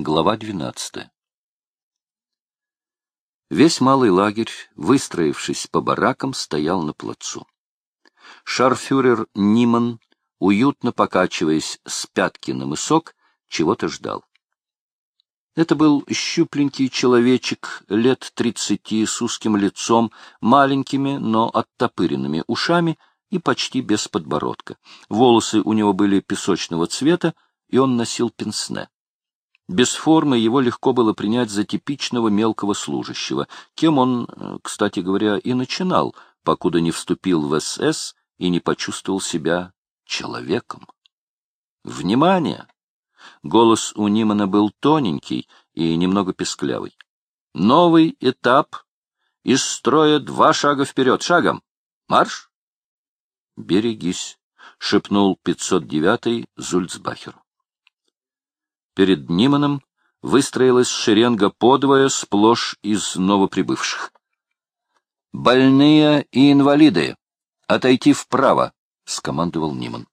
Глава 12. Весь малый лагерь, выстроившись по баракам, стоял на плацу. Шарфюрер Ниман, уютно покачиваясь с пятки на мысок, чего-то ждал. Это был щупленький человечек лет тридцати с узким лицом, маленькими, но оттопыренными ушами и почти без подбородка. Волосы у него были песочного цвета, и он носил пенсне. Без формы его легко было принять за типичного мелкого служащего, кем он, э, кстати говоря, и начинал, покуда не вступил в СС и не почувствовал себя человеком. «Внимание!» Голос у Нимана был тоненький и немного песклявый. «Новый этап. Из строя два шага вперед. Шагом. Марш!» «Берегись!» — шепнул 509-й Зульцбахеру. Перед Ниманом выстроилась шеренга подвое сплошь из новоприбывших. «Больные и инвалиды! Отойти вправо!» — скомандовал Ниман.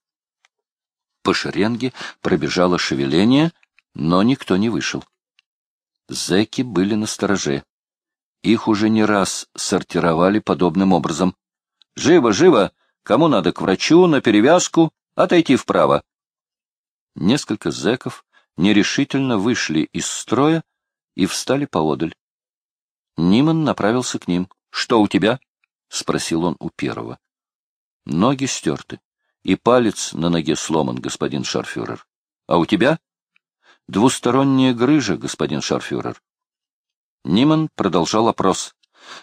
По шеренге пробежало шевеление, но никто не вышел. Зэки были на стороже. Их уже не раз сортировали подобным образом. «Живо, живо! Кому надо к врачу, на перевязку? Отойти вправо!» Несколько зэков нерешительно вышли из строя и встали поодаль. Ниман направился к ним. — Что у тебя? — спросил он у первого. — Ноги стерты, и палец на ноге сломан, господин шарфюрер. — А у тебя? — Двусторонняя грыжа, господин шарфюрер. Ниман продолжал опрос.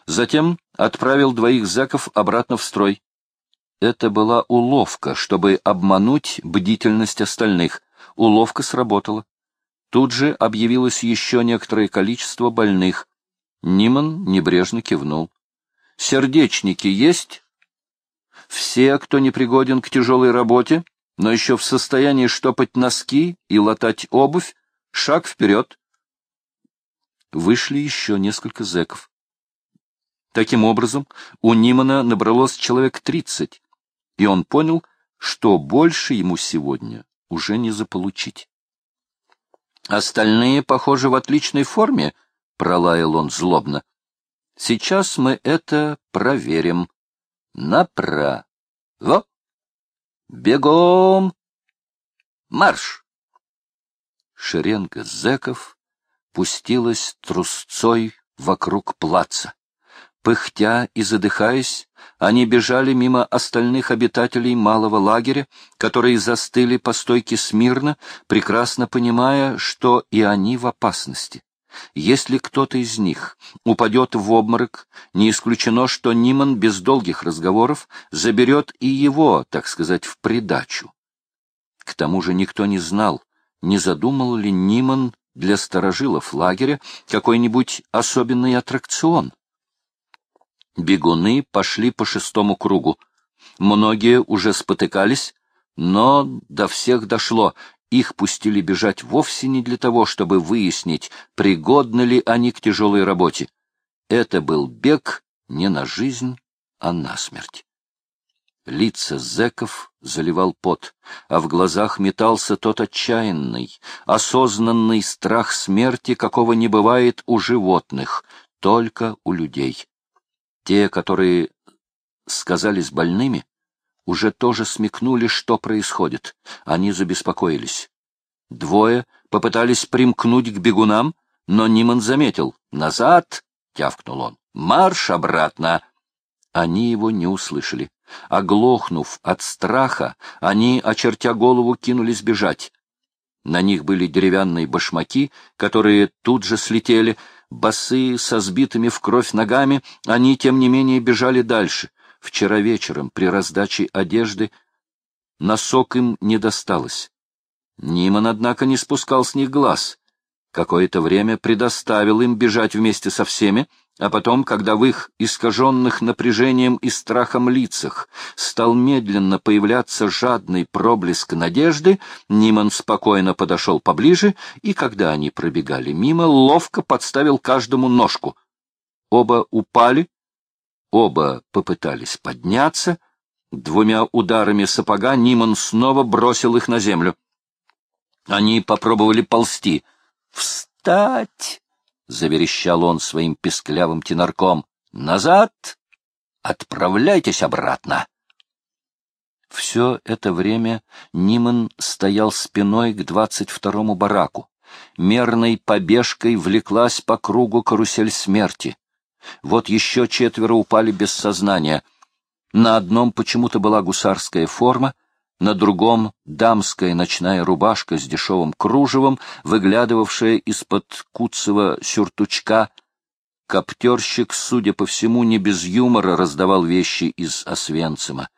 Затем отправил двоих зэков обратно в строй. Это была уловка, чтобы обмануть бдительность остальных — Уловка сработала. Тут же объявилось еще некоторое количество больных. Ниман небрежно кивнул. «Сердечники есть?» «Все, кто не пригоден к тяжелой работе, но еще в состоянии штопать носки и латать обувь, шаг вперед». Вышли еще несколько зэков. Таким образом, у Нимана набралось человек тридцать, и он понял, что больше ему сегодня уже не заполучить. «Остальные, похоже, в отличной форме», — пролаял он злобно. «Сейчас мы это проверим. Направо. Бегом! Марш!» Шеренга зэков пустилась трусцой вокруг плаца. Пыхтя и задыхаясь, они бежали мимо остальных обитателей малого лагеря, которые застыли по стойке смирно, прекрасно понимая, что и они в опасности. Если кто-то из них упадет в обморок, не исключено, что Ниман без долгих разговоров заберет и его, так сказать, в придачу. К тому же никто не знал, не задумал ли Ниман для сторожилов лагеря какой-нибудь особенный аттракцион. Бегуны пошли по шестому кругу. Многие уже спотыкались, но до всех дошло. Их пустили бежать вовсе не для того, чтобы выяснить, пригодны ли они к тяжелой работе. Это был бег не на жизнь, а на смерть. Лица зэков заливал пот, а в глазах метался тот отчаянный, осознанный страх смерти, какого не бывает у животных, только у людей. Те, которые сказались больными, уже тоже смекнули, что происходит. Они забеспокоились. Двое попытались примкнуть к бегунам, но Ниман заметил. «Назад!» — тявкнул он. «Марш обратно!» Они его не услышали. Оглохнув от страха, они, очертя голову, кинулись бежать. На них были деревянные башмаки, которые тут же слетели, Босые, со сбитыми в кровь ногами, они, тем не менее, бежали дальше. Вчера вечером, при раздаче одежды, носок им не досталось. Ниман, однако, не спускал с них глаз. Какое-то время предоставил им бежать вместе со всеми, а потом, когда в их искаженных напряжением и страхом лицах стал медленно появляться жадный проблеск надежды, Ниман спокойно подошел поближе, и когда они пробегали мимо, ловко подставил каждому ножку. Оба упали, оба попытались подняться. Двумя ударами сапога Ниман снова бросил их на землю. Они попробовали ползти — «Встать!» — заверещал он своим песклявым тенорком. «Назад! Отправляйтесь обратно!» Все это время Ниман стоял спиной к двадцать второму бараку. Мерной побежкой влеклась по кругу карусель смерти. Вот еще четверо упали без сознания. На одном почему-то была гусарская форма, на другом — дамская ночная рубашка с дешевым кружевом, выглядывавшая из-под куцевого сюртучка. Коптерщик, судя по всему, не без юмора раздавал вещи из Освенцима.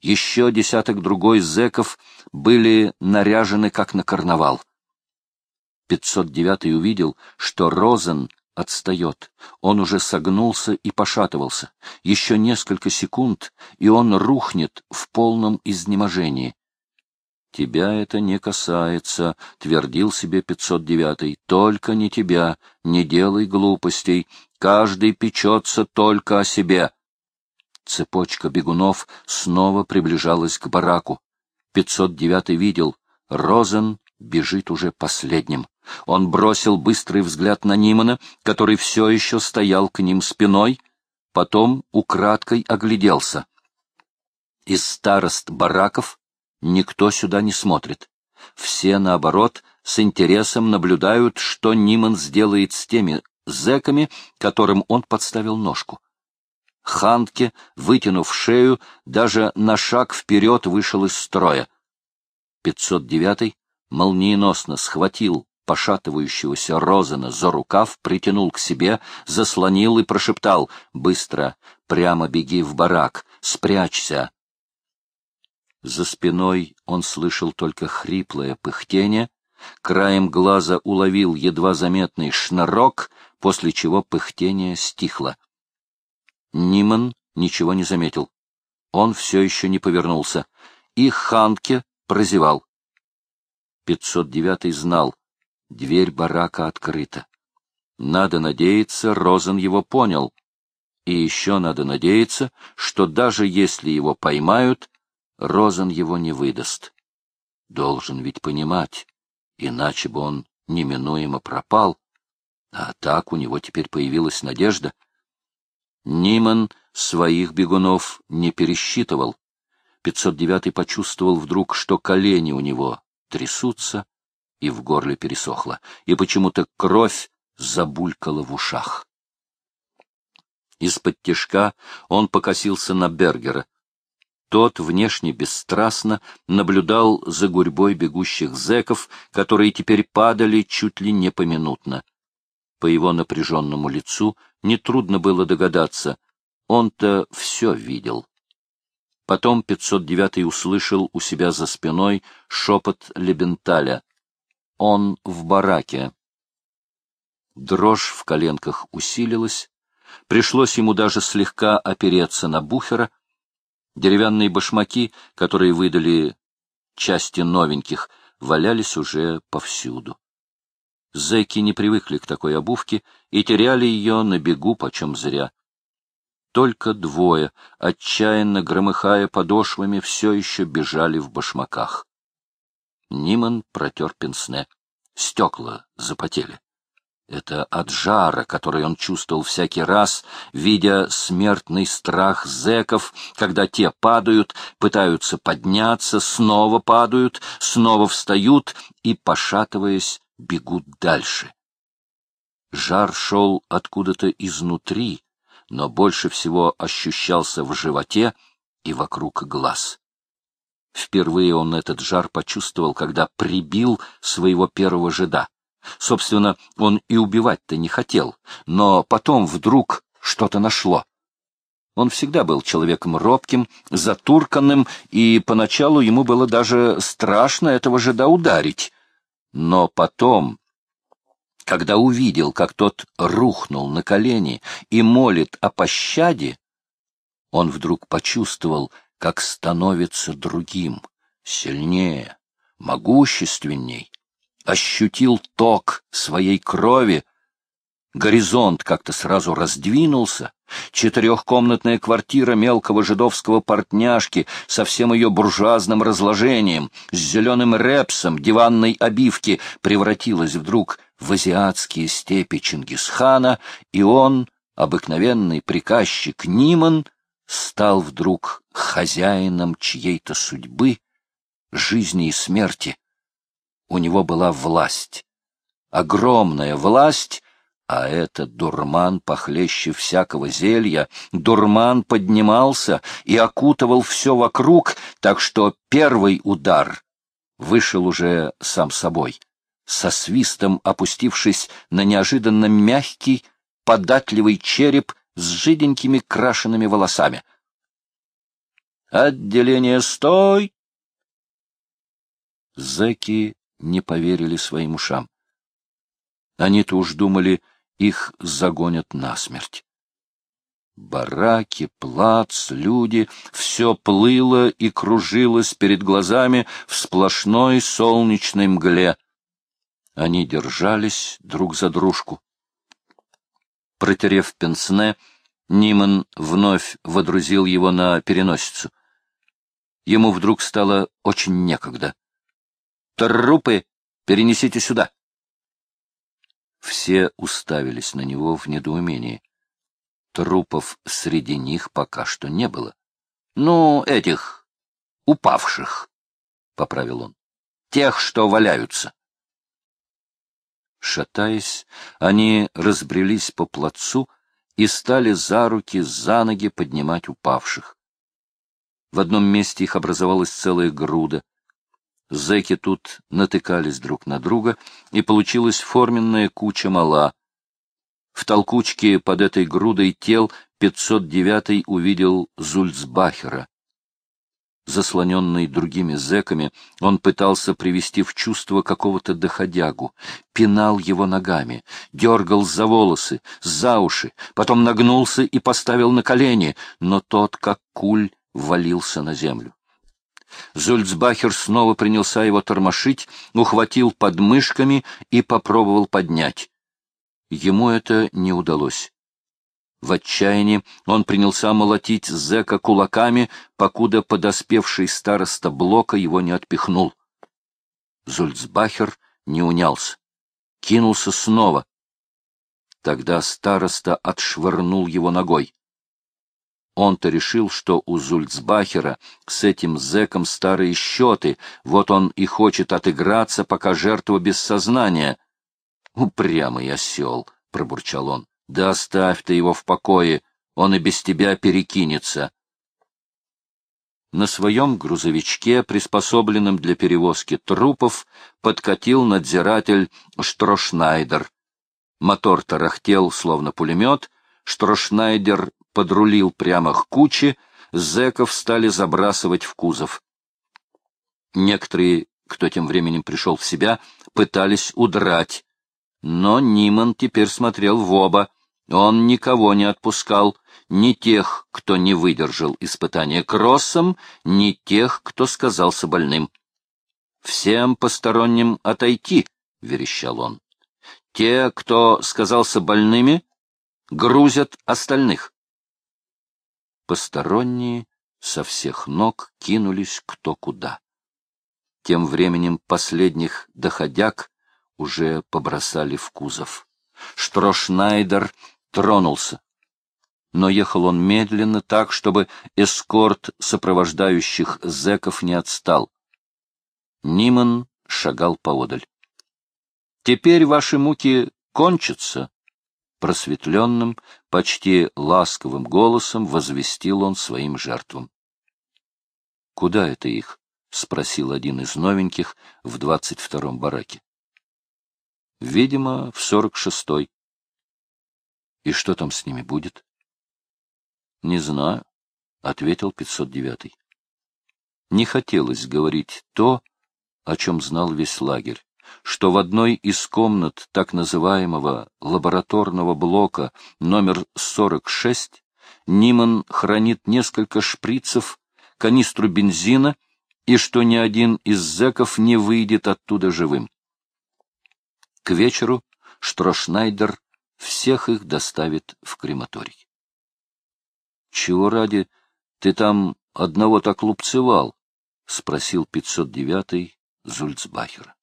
Еще десяток другой зэков были наряжены, как на карнавал. 509 увидел, что Розен отстает. Он уже согнулся и пошатывался. Еще несколько секунд, и он рухнет в полном изнеможении. «Тебя это не касается», — твердил себе 509-й. «Только не тебя, не делай глупостей. Каждый печется только о себе». Цепочка бегунов снова приближалась к бараку. 509 видел, Розен бежит уже последним. Он бросил быстрый взгляд на Нимана, который все еще стоял к ним спиной, потом украдкой огляделся. Из старост бараков никто сюда не смотрит. Все, наоборот, с интересом наблюдают, что Ниман сделает с теми зэками, которым он подставил ножку. Ханке, вытянув шею, даже на шаг вперед вышел из строя. 509-й молниеносно схватил пошатывающегося Розена за рукав, притянул к себе, заслонил и прошептал «Быстро, прямо беги в барак, спрячься!» За спиной он слышал только хриплое пыхтение, краем глаза уловил едва заметный шнурок, после чего пыхтение стихло. Ниман ничего не заметил. Он все еще не повернулся. И Ханке прозевал. 509 знал, дверь барака открыта. Надо надеяться, Розен его понял. И еще надо надеяться, что даже если его поймают, Розен его не выдаст. Должен ведь понимать, иначе бы он неминуемо пропал. А так у него теперь появилась надежда — Ниман своих бегунов не пересчитывал. 509 почувствовал вдруг, что колени у него трясутся, и в горле пересохло, и почему-то кровь забулькала в ушах. Из-под тишка он покосился на Бергера. Тот внешне бесстрастно наблюдал за гурьбой бегущих зэков, которые теперь падали чуть ли не поминутно. По его напряженному лицу нетрудно было догадаться, он-то все видел. Потом 509-й услышал у себя за спиной шепот Лебенталя. Он в бараке. Дрожь в коленках усилилась. Пришлось ему даже слегка опереться на буфера. Деревянные башмаки, которые выдали части новеньких, валялись уже повсюду. Зэки не привыкли к такой обувке и теряли ее на бегу почем зря. Только двое, отчаянно громыхая подошвами, все еще бежали в башмаках. Ниман протер пенсне. Стекла запотели. Это от жара, который он чувствовал всякий раз, видя смертный страх зэков, когда те падают, пытаются подняться, снова падают, снова встают и, пошатываясь, бегут дальше. Жар шел откуда-то изнутри, но больше всего ощущался в животе и вокруг глаз. Впервые он этот жар почувствовал, когда прибил своего первого жида. Собственно, он и убивать-то не хотел, но потом вдруг что-то нашло. Он всегда был человеком робким, затурканным, и поначалу ему было даже страшно этого жида ударить. Но потом, когда увидел, как тот рухнул на колени и молит о пощаде, он вдруг почувствовал, как становится другим, сильнее, могущественней, ощутил ток своей крови, горизонт как-то сразу раздвинулся, Четырехкомнатная квартира мелкого жидовского портняшки со всем ее буржуазным разложением, с зеленым репсом диванной обивки превратилась вдруг в азиатские степи Чингисхана, и он, обыкновенный приказчик Ниман, стал вдруг хозяином чьей-то судьбы, жизни и смерти. У него была власть, огромная власть, а этот дурман похлеще всякого зелья, дурман поднимался и окутывал все вокруг, так что первый удар вышел уже сам собой, со свистом опустившись на неожиданно мягкий, податливый череп с жиденькими крашенными волосами. «Отделение стой!» Зэки не поверили своим ушам. Они-то уж думали, их загонят насмерть. Бараки, плац, люди — все плыло и кружилось перед глазами в сплошной солнечной мгле. Они держались друг за дружку. Протерев пенсне, Ниман вновь водрузил его на переносицу. Ему вдруг стало очень некогда. «Трупы перенесите сюда!» Все уставились на него в недоумении. Трупов среди них пока что не было. — Ну, этих, упавших, — поправил он, — тех, что валяются. Шатаясь, они разбрелись по плацу и стали за руки, за ноги поднимать упавших. В одном месте их образовалась целая груда. Зэки тут натыкались друг на друга, и получилась форменная куча мала. В толкучке под этой грудой тел 509-й увидел Зульцбахера. Заслоненный другими зэками, он пытался привести в чувство какого-то доходягу, пинал его ногами, дергал за волосы, за уши, потом нагнулся и поставил на колени, но тот, как куль, валился на землю. Зульцбахер снова принялся его тормошить, ухватил подмышками и попробовал поднять. Ему это не удалось. В отчаянии он принялся молотить зэка кулаками, покуда подоспевший староста блока его не отпихнул. Зульцбахер не унялся. Кинулся снова. Тогда староста отшвырнул его ногой. Он-то решил, что у Зульцбахера с этим зэком старые счеты, вот он и хочет отыграться, пока жертва без сознания. «Упрямый осел!» — пробурчал он. «Да оставь ты его в покое, он и без тебя перекинется». На своем грузовичке, приспособленном для перевозки трупов, подкатил надзиратель Штрошнайдер. Мотор тарахтел, словно пулемет, Штрошнайдер подрулил прямо к куче, зэков стали забрасывать в кузов. Некоторые, кто тем временем пришел в себя, пытались удрать. Но Ниман теперь смотрел в оба. Он никого не отпускал, ни тех, кто не выдержал испытания кроссом, ни тех, кто сказался больным. «Всем посторонним отойти», — верещал он. «Те, кто сказался больными, грузят остальных. Посторонние со всех ног кинулись кто куда. Тем временем последних доходяг уже побросали в кузов. Штрошнайдер тронулся. Но ехал он медленно так, чтобы эскорт сопровождающих зэков не отстал. Ниман шагал поодаль. — Теперь ваши муки кончатся, просветленным, почти ласковым голосом возвестил он своим жертвам. — Куда это их? — спросил один из новеньких в двадцать втором бараке. — Видимо, в сорок шестой. — И что там с ними будет? — Не знаю, — ответил пятьсот девятый. Не хотелось говорить то, о чем знал весь лагерь что в одной из комнат так называемого лабораторного блока номер 46 Ниман хранит несколько шприцев, канистру бензина и что ни один из зэков не выйдет оттуда живым. К вечеру Штрошнайдер всех их доставит в крематорий. Чего ради ты там одного так лупцевал? — спросил 509-й Зульцбахер.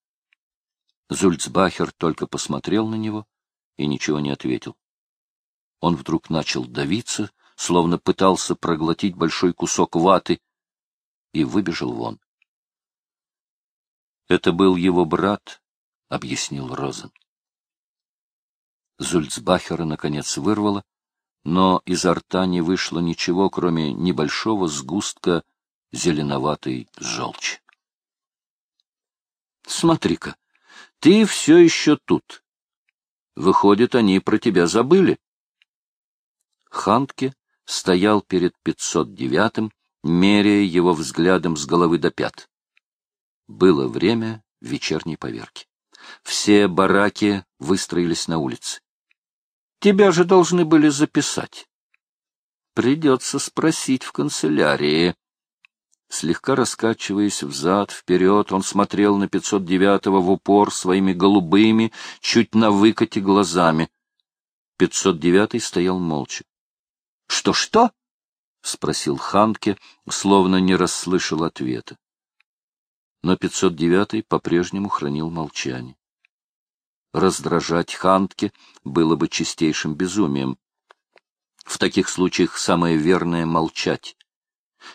Зульцбахер только посмотрел на него и ничего не ответил. Он вдруг начал давиться, словно пытался проглотить большой кусок ваты, и выбежал вон. Это был его брат, — объяснил Розен. Зульцбахера, наконец, вырвало, но изо рта не вышло ничего, кроме небольшого сгустка зеленоватой желчи. — Смотри-ка, ты все еще тут. Выходит, они про тебя забыли. Хантке стоял перед 509-м, меряя его взглядом с головы до пят. Было время вечерней поверки. Все бараки выстроились на улице. Тебя же должны были записать. Придется спросить в канцелярии. Слегка раскачиваясь взад-вперед, он смотрел на 509-го в упор своими голубыми, чуть на выкате глазами. 509-й стоял молча. «Что, — Что-что? — спросил Ханке, словно не расслышал ответа. Но 509-й по-прежнему хранил молчание. Раздражать Хантке было бы чистейшим безумием. В таких случаях самое верное — молчать.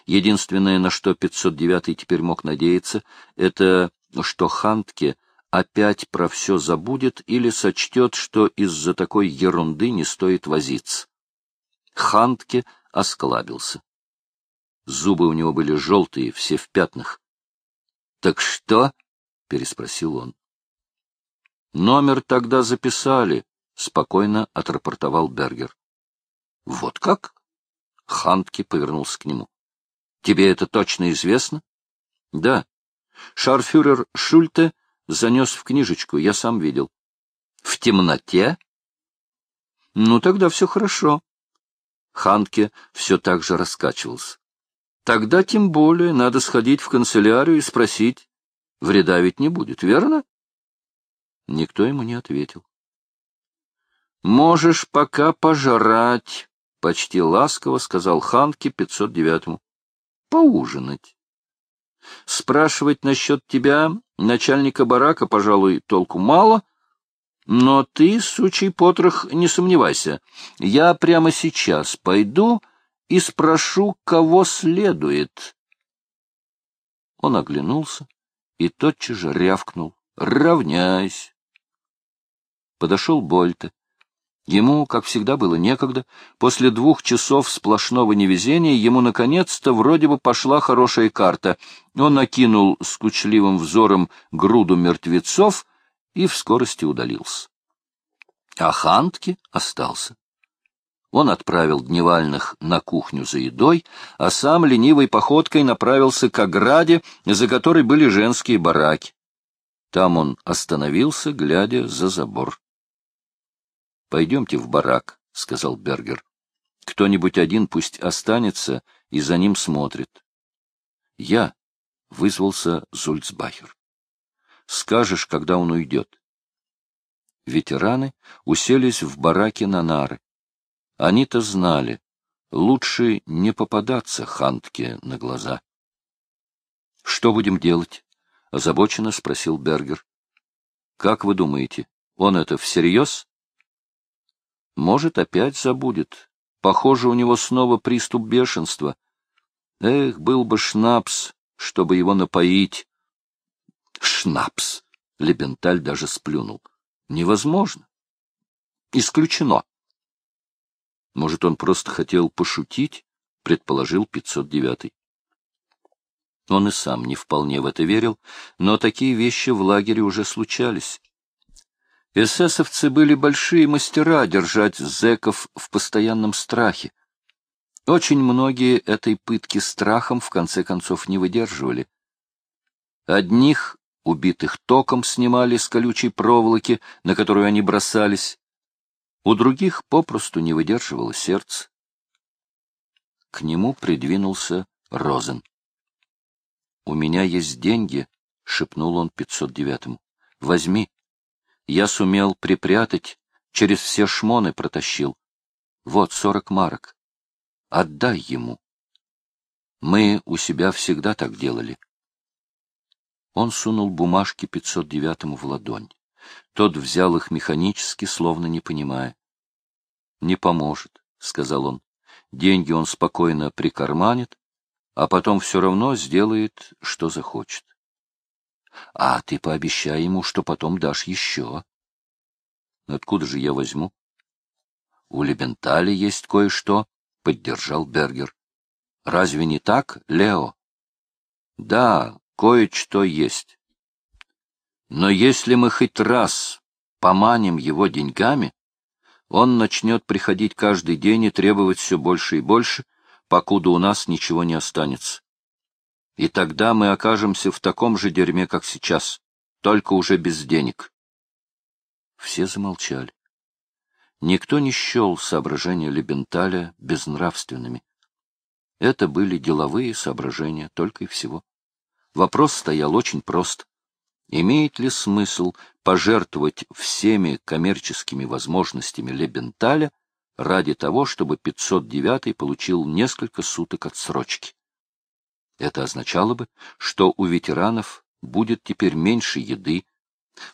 Единственное, на что 509-й теперь мог надеяться, это что Хантке опять про все забудет или сочтет, что из-за такой ерунды не стоит возиться. Хантке осклабился. Зубы у него были желтые, все в пятнах. — Так что? — переспросил он. — Номер тогда записали, — спокойно отрапортовал Бергер. — Вот как? — Хантке повернулся к нему. Тебе это точно известно? — Да. Шарфюрер Шульте занес в книжечку, я сам видел. — В темноте? — Ну, тогда все хорошо. Ханке все так же раскачивался. — Тогда тем более надо сходить в канцелярию и спросить. Вреда ведь не будет, верно? Никто ему не ответил. — Можешь пока пожрать, — почти ласково сказал Ханке 509-му поужинать. Спрашивать насчет тебя, начальника барака, пожалуй, толку мало, но ты, сучий потрох, не сомневайся. Я прямо сейчас пойду и спрошу, кого следует. Он оглянулся и тотчас же рявкнул. «Равняйся!» Подошел Больте Ему, как всегда, было некогда. После двух часов сплошного невезения ему, наконец-то, вроде бы пошла хорошая карта. Он накинул скучливым взором груду мертвецов и в скорости удалился. А Хантке остался. Он отправил дневальных на кухню за едой, а сам ленивой походкой направился к ограде, за которой были женские бараки. Там он остановился, глядя за забор. Пойдемте в барак, — сказал Бергер. — Кто-нибудь один пусть останется и за ним смотрит. — Я, — вызвался Зульцбахер. — Скажешь, когда он уйдет. Ветераны уселись в бараке на нары. Они-то знали, лучше не попадаться Хантке на глаза. — Что будем делать? — озабоченно спросил Бергер. — Как вы думаете, он это всерьез? Может, опять забудет. Похоже, у него снова приступ бешенства. Эх, был бы шнапс, чтобы его напоить. Шнапс! Лебенталь даже сплюнул. Невозможно. Исключено. Может, он просто хотел пошутить, предположил 509-й. Он и сам не вполне в это верил, но такие вещи в лагере уже случались. Эсэсовцы были большие мастера держать зэков в постоянном страхе. Очень многие этой пытки страхом в конце концов не выдерживали. Одних, убитых током, снимали с колючей проволоки, на которую они бросались. У других попросту не выдерживало сердце. К нему придвинулся Розен. — У меня есть деньги, — шепнул он 509-му. — Возьми я сумел припрятать, через все шмоны протащил. Вот сорок марок. Отдай ему. Мы у себя всегда так делали. Он сунул бумажки 509-му в ладонь. Тот взял их механически, словно не понимая. — Не поможет, — сказал он. Деньги он спокойно прикарманит, а потом все равно сделает, что захочет. — А ты пообещай ему, что потом дашь еще. — Откуда же я возьму? — У Лебентали есть кое-что, — поддержал Бергер. — Разве не так, Лео? — Да, кое-что есть. Но если мы хоть раз поманим его деньгами, он начнет приходить каждый день и требовать все больше и больше, покуда у нас ничего не останется. И тогда мы окажемся в таком же дерьме, как сейчас, только уже без денег. Все замолчали. Никто не счел соображения Лебенталя безнравственными. Это были деловые соображения, только и всего. Вопрос стоял очень прост. Имеет ли смысл пожертвовать всеми коммерческими возможностями Лебенталя ради того, чтобы 509 получил несколько суток отсрочки? Это означало бы, что у ветеранов будет теперь меньше еды,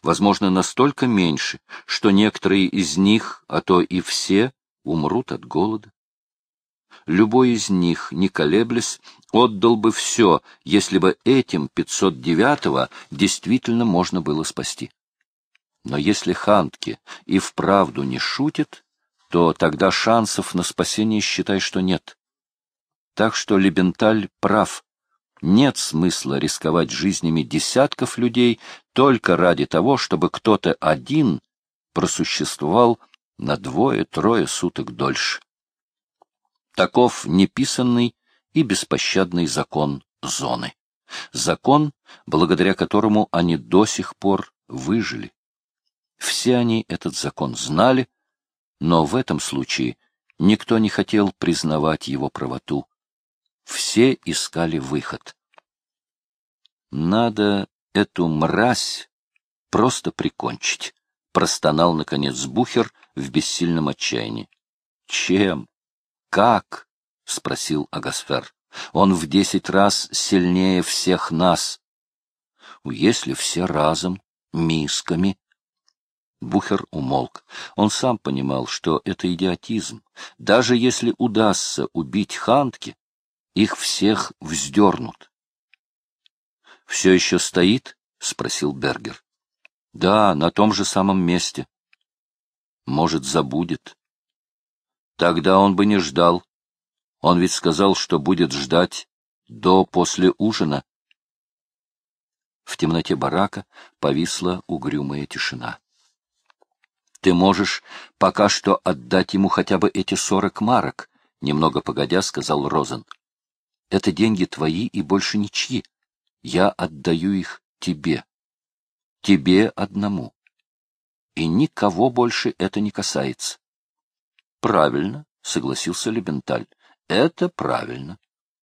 возможно, настолько меньше, что некоторые из них, а то и все, умрут от голода любой из них, не колеблясь, отдал бы все, если бы этим 509-го действительно можно было спасти. Но если Хантке и вправду не шутит, то тогда шансов на спасение считай, что нет. Так что Лебенталь прав. Нет смысла рисковать жизнями десятков людей только ради того, чтобы кто-то один просуществовал на двое-трое суток дольше. Таков неписанный и беспощадный закон зоны. Закон, благодаря которому они до сих пор выжили. Все они этот закон знали, но в этом случае никто не хотел признавать его правоту. Все искали выход. Надо эту мразь просто прикончить, простонал, наконец, Бухер в бессильном отчаянии. Чем? Как? — спросил Агасфер. — Он в десять раз сильнее всех нас. Если все разом, мисками. Бухер умолк. Он сам понимал, что это идиотизм. Даже если удастся убить Хантки, их всех вздернут. — Все еще стоит? — спросил Бергер. — Да, на том же самом месте. — Может, забудет. Тогда он бы не ждал. Он ведь сказал, что будет ждать до после ужина. В темноте барака повисла угрюмая тишина. — Ты можешь пока что отдать ему хотя бы эти сорок марок, — немного погодя сказал Розен. — Это деньги твои и больше ничьи. Я отдаю их тебе. Тебе одному. И никого больше это не касается. Правильно, — согласился Лебенталь. — Это правильно.